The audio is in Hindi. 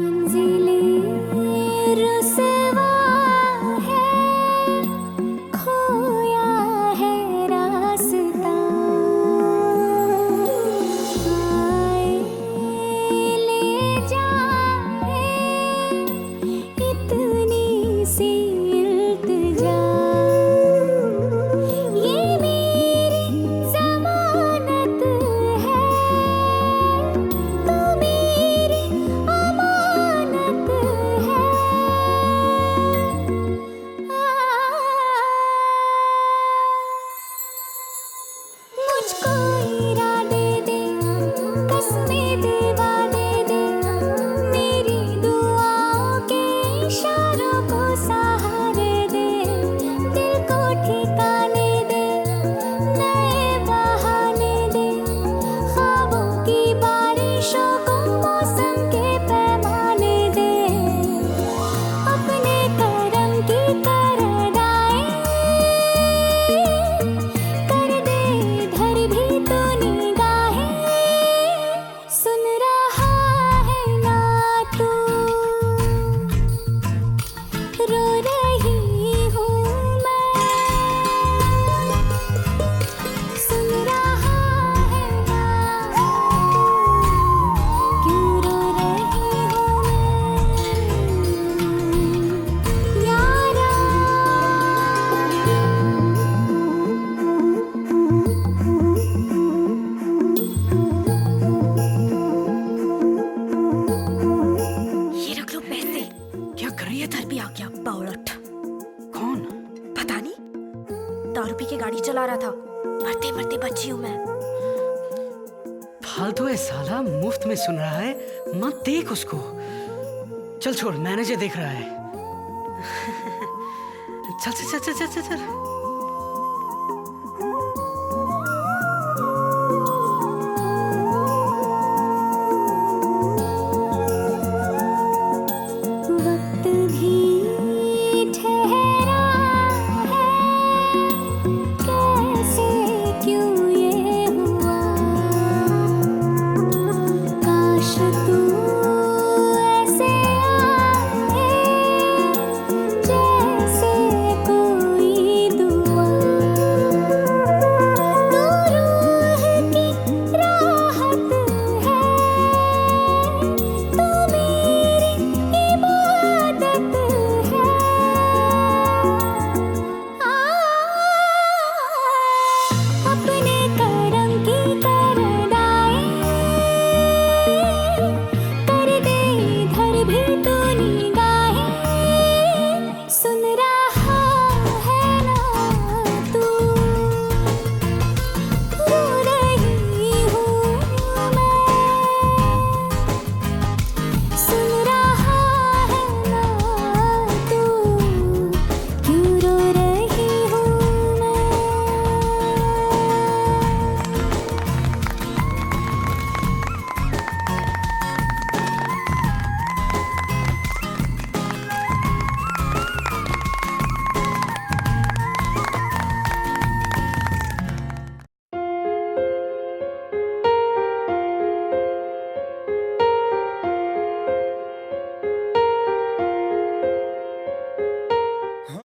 मन्जिले Let's go. गया बावलट कौन? पता नहीं। दारू पी के गाड़ी चला रहा था। मरते मरते बची हूँ मैं। फालतू है साला मुफ़्त में सुन रहा है। मत देख उसको। चल छोड़ मैनेजर देख रहा है। चल चल चल चल चल चल, चल।